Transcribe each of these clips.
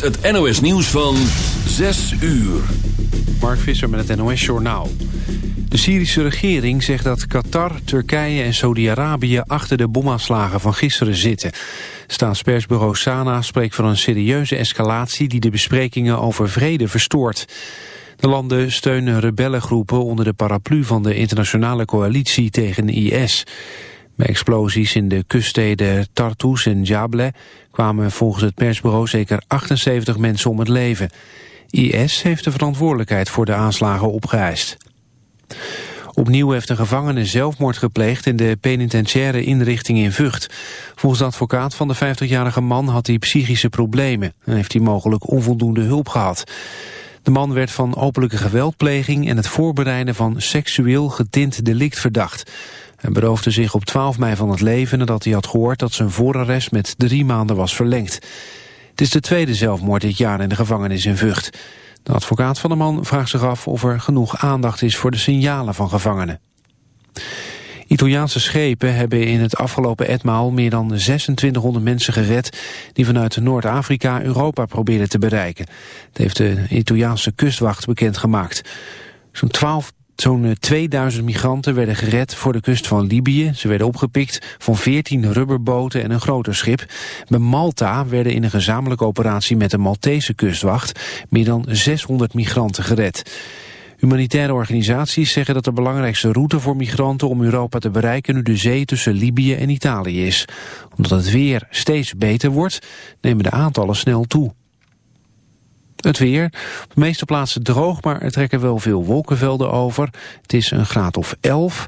het NOS nieuws van 6 uur. Mark Visser met het NOS Journaal. De Syrische regering zegt dat Qatar, Turkije en Saudi-Arabië... achter de bomaanslagen van gisteren zitten. Staatspersbureau Sana spreekt van een serieuze escalatie... die de besprekingen over vrede verstoort. De landen steunen rebellengroepen onder de paraplu van de internationale coalitie tegen IS. Bij explosies in de kuststeden Tartus en Jableh kwamen volgens het persbureau zeker 78 mensen om het leven. IS heeft de verantwoordelijkheid voor de aanslagen opgeëist. Opnieuw heeft een gevangene zelfmoord gepleegd in de penitentiaire inrichting in Vught. Volgens de advocaat van de 50-jarige man had hij psychische problemen en heeft hij mogelijk onvoldoende hulp gehad. De man werd van openlijke geweldpleging en het voorbereiden van seksueel getint delict verdacht. Hij beroofde zich op 12 mei van het leven nadat hij had gehoord dat zijn voorarrest met drie maanden was verlengd. Het is de tweede zelfmoord dit jaar in de gevangenis in Vught. De advocaat van de man vraagt zich af of er genoeg aandacht is voor de signalen van gevangenen. Italiaanse schepen hebben in het afgelopen etmaal meer dan 2600 mensen gered die vanuit Noord-Afrika Europa probeerden te bereiken. Dat heeft de Italiaanse kustwacht bekendgemaakt. Zo'n 12 Zo'n 2000 migranten werden gered voor de kust van Libië. Ze werden opgepikt van 14 rubberboten en een groter schip. Bij Malta werden in een gezamenlijke operatie met de Maltese kustwacht meer dan 600 migranten gered. Humanitaire organisaties zeggen dat de belangrijkste route voor migranten om Europa te bereiken nu de zee tussen Libië en Italië is. Omdat het weer steeds beter wordt, nemen de aantallen snel toe. Het weer. Op de meeste plaatsen droog, maar er trekken wel veel wolkenvelden over. Het is een graad of 11.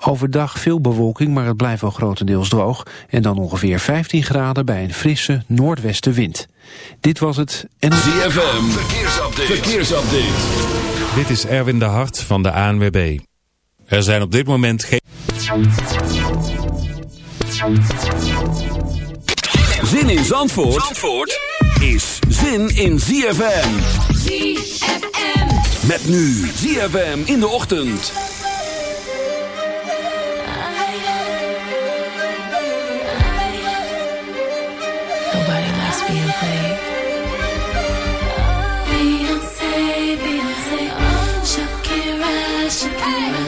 Overdag veel bewolking, maar het blijft wel grotendeels droog. En dan ongeveer 15 graden bij een frisse noordwestenwind. Dit was het... En... ZFM, verkeersupdate. verkeersupdate. Dit is Erwin de Hart van de ANWB. Er zijn op dit moment geen... Zin in Zandvoort? Zandvoort? Is zin in ZFM. ZFM. Met nu ZFM in de ochtend. Nobody likes being played. Beyonce, Beyonce, Shakira, Shakira.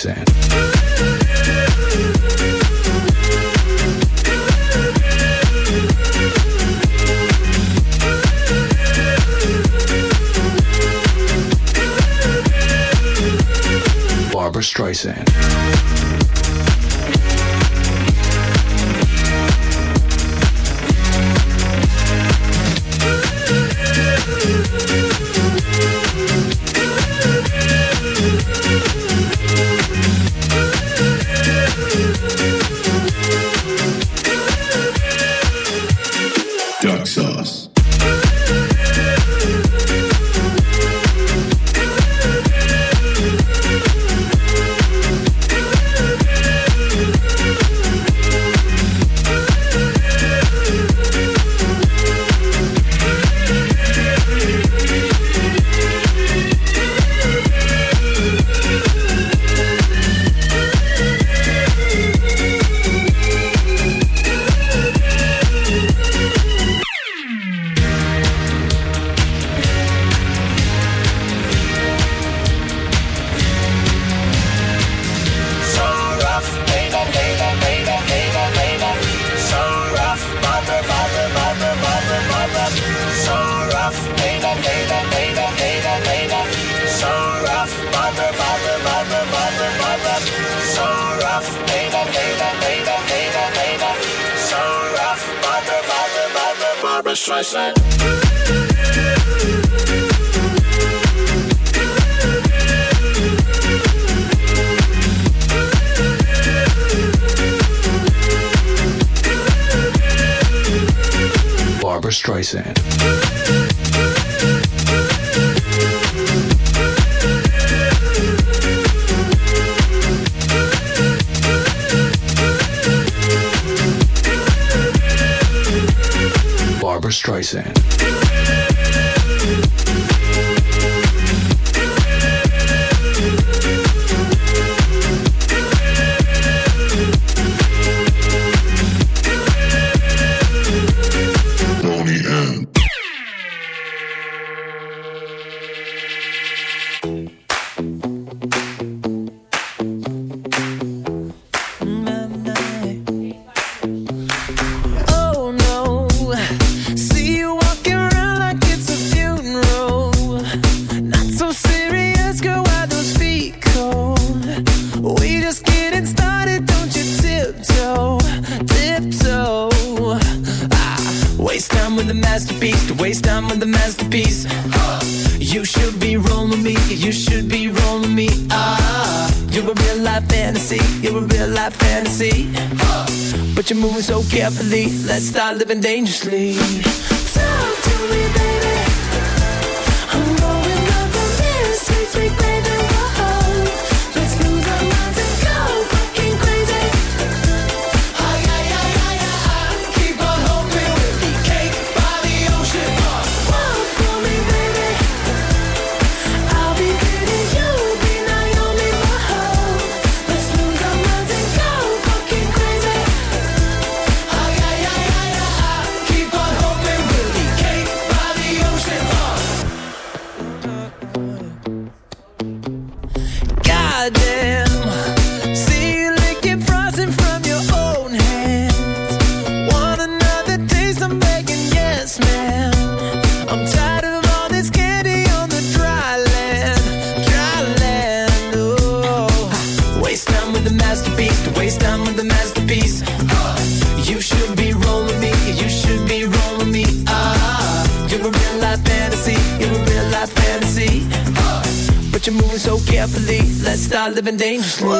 saying. Barbara Streisand. flashlight. Barbara Streisand. Streisand. feet. But you're moving so carefully, let's start living dangerously. Talk to me, baby. I'm going up the this, sweet, sweet, baby. living dangerously.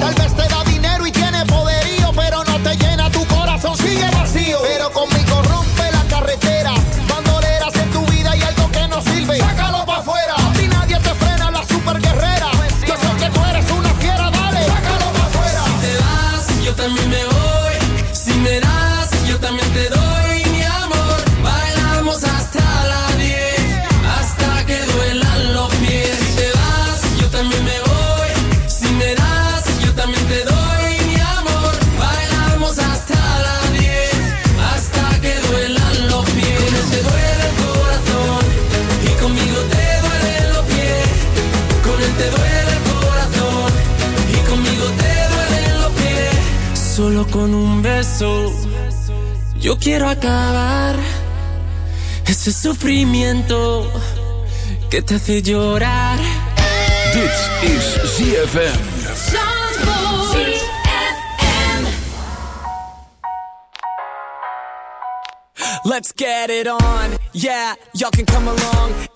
Tal vez te da dinero y tiene poderío, pero no te llena tu corazón, sigue vacío. Pero conmigo rompe la carretera, bandoleras en tu vida y algo que no sirve. Sácalo para afuera, a ti nadie te frena, la super guerrera. Yo sé que tú eres una fiera, dale, sácalo para afuera. Si te vas, yo también me voy. Si me das, yo también te doy Solo con un beso yo quiero acabar ese sufrimiento que te hace llorar. Dit is ZFM. Let's get it on. Yeah, y'all can come along.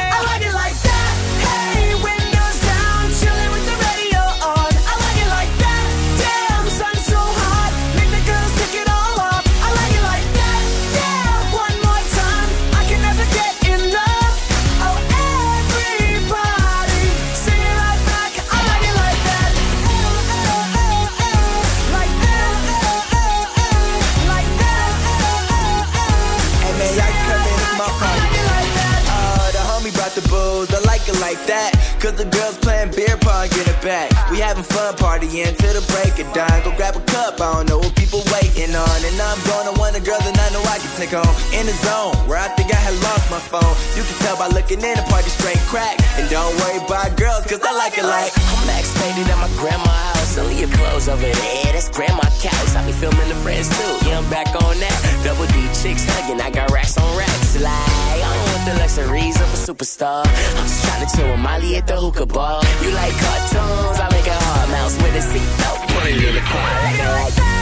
take home. In the zone, where I think I had lost my phone. You can tell by looking in the party straight crack. And don't worry about girls, cause I like it like. I'm Max faded at my grandma's house. Leave your clothes over there. That's grandma couch. I be filming the friends too. Yeah, I'm back on that. Double D chicks hugging. I got racks on racks. Like, I don't want the luxuries of a superstar. I'm just trying to chill with Molly at the hookah bar. You like cartoons? I make a hard mouse with a seatbelt. Put it in the car. I like that.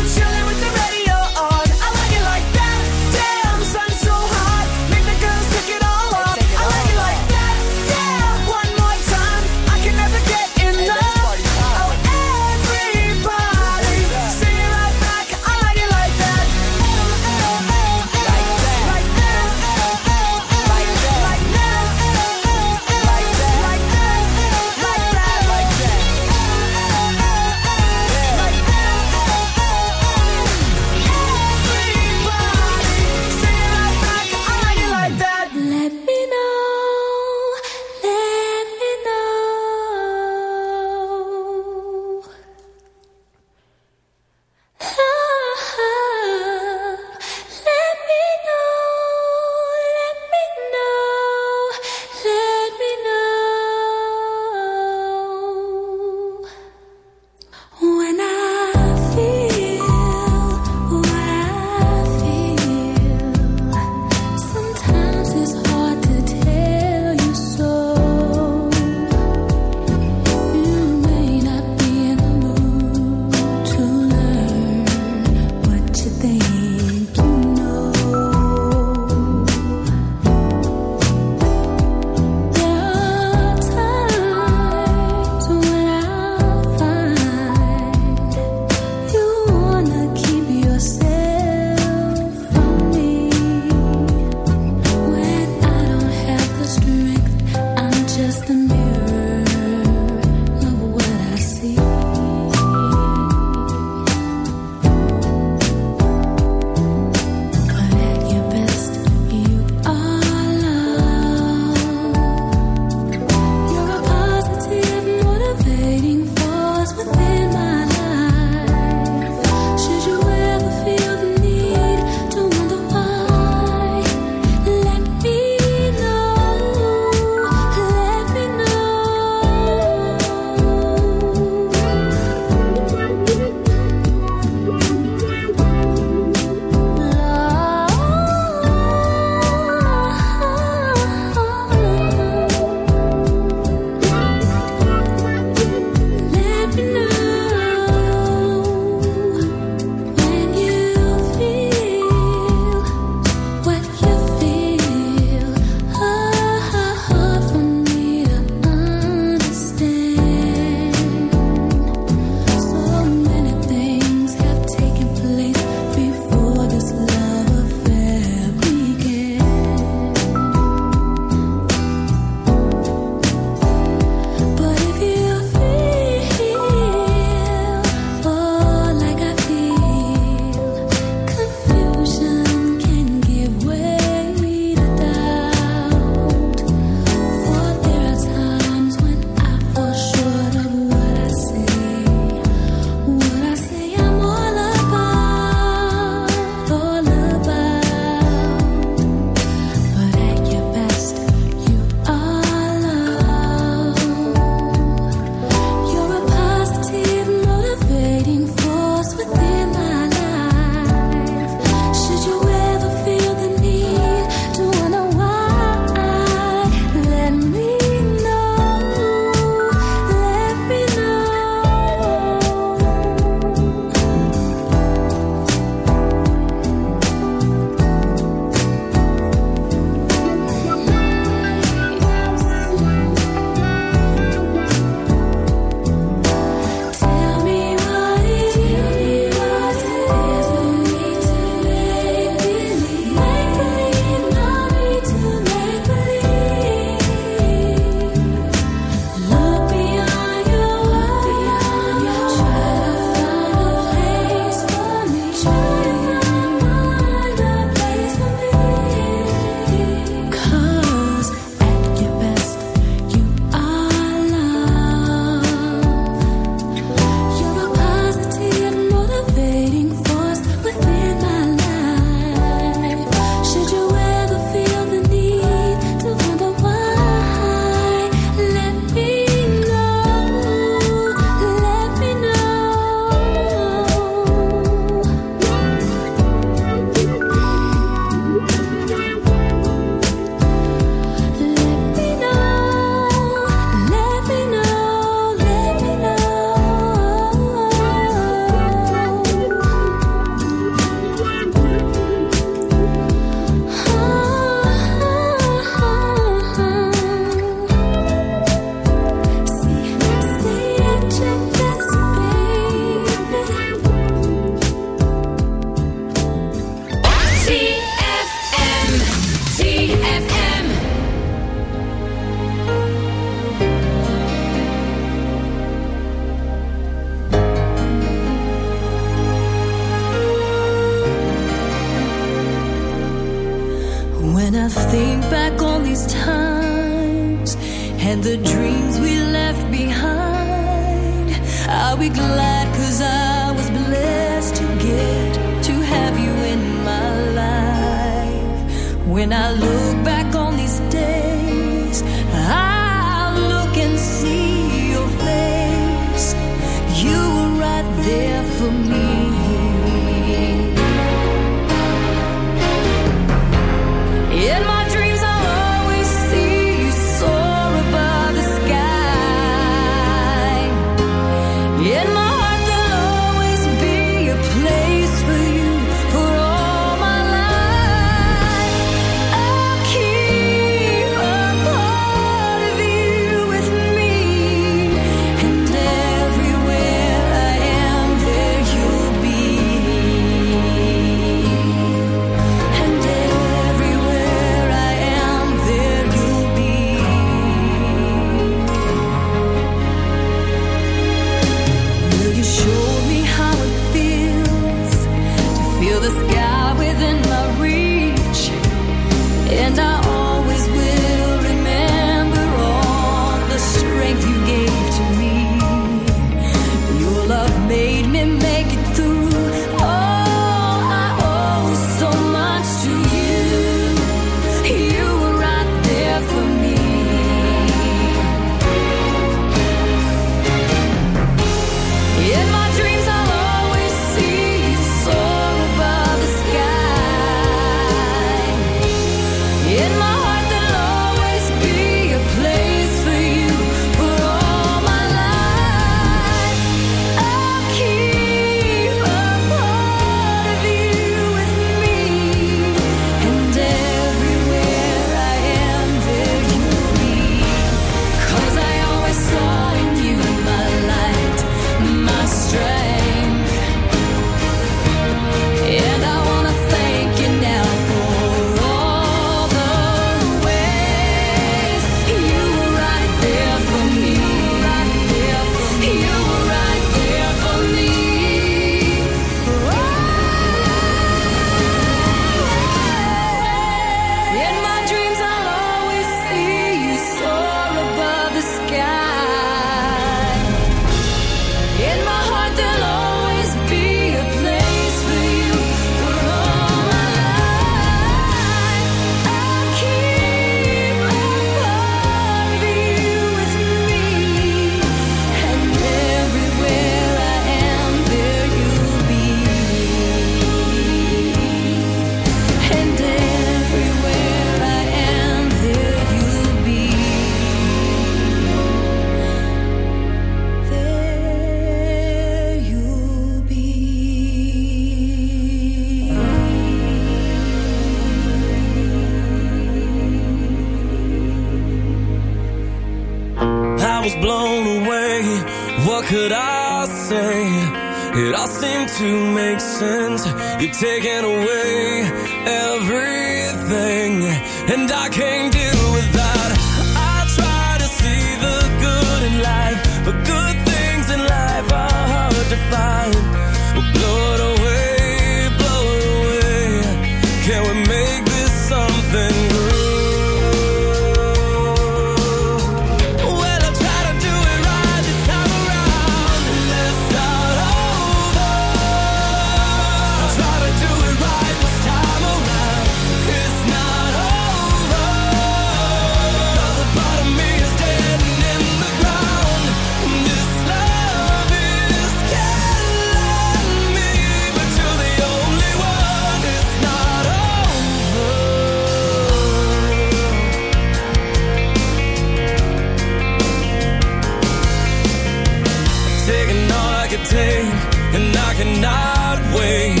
and I cannot wait.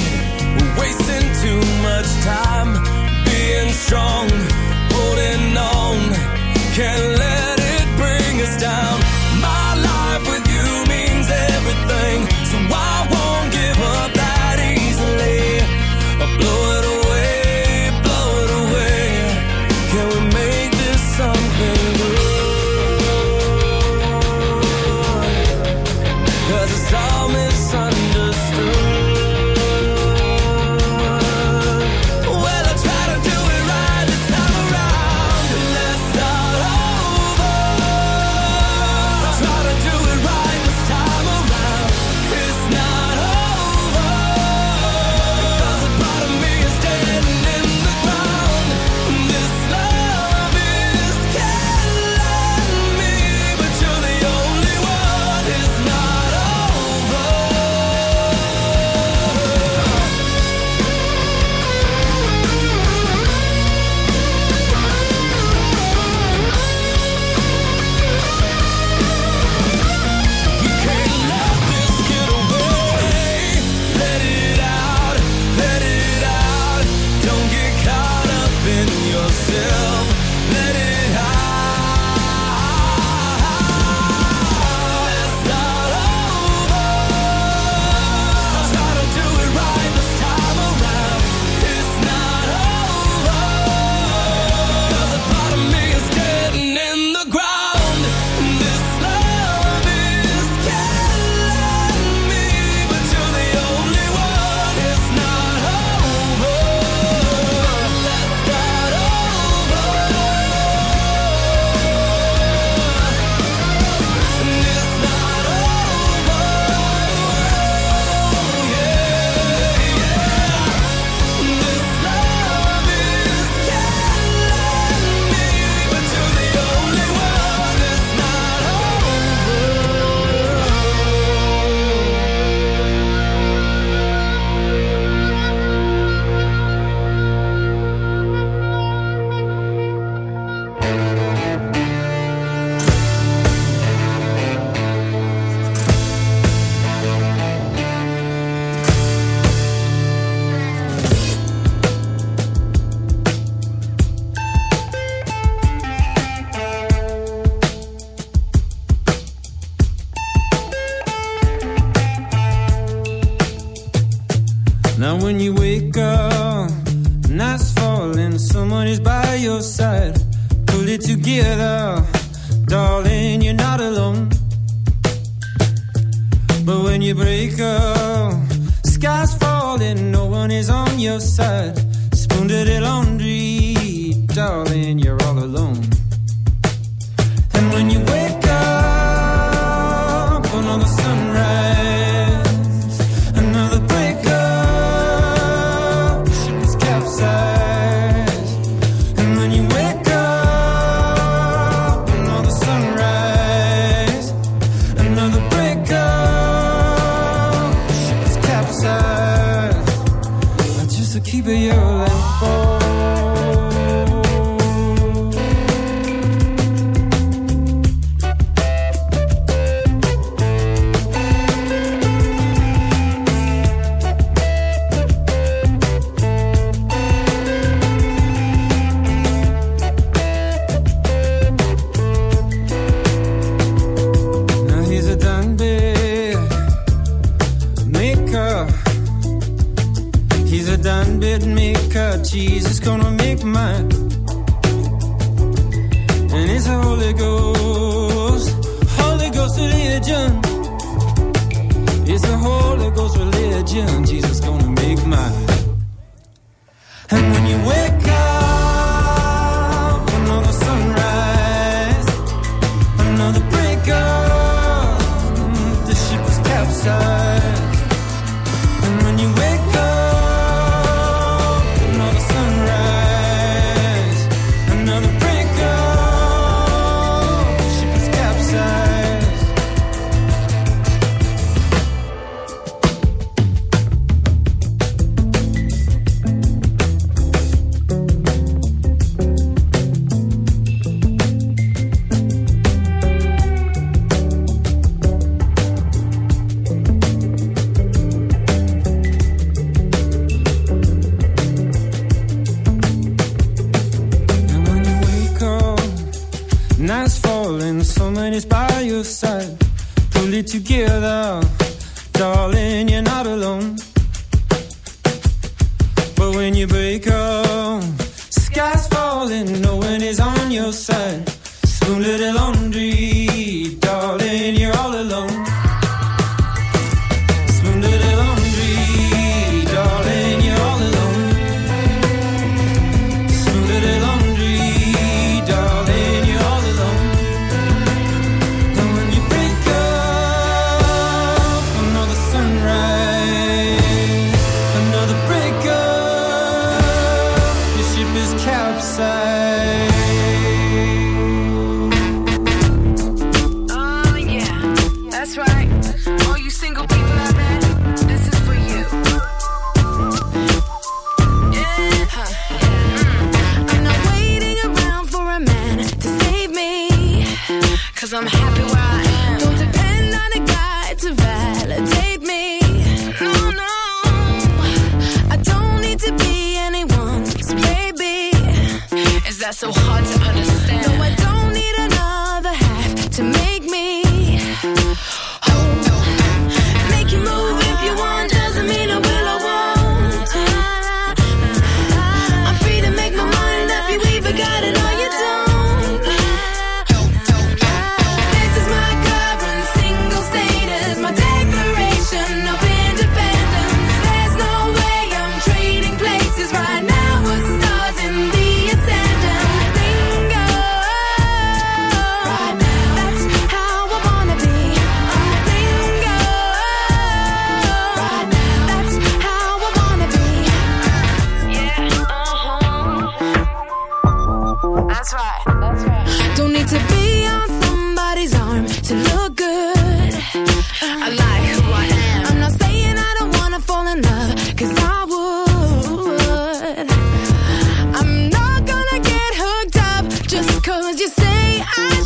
Wasting too much time being strong, holding on, can't let it bring us down.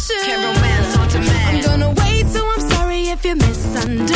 passion. Can't romance on demand. I'm gonna wait, so I'm sorry if you misunderstood.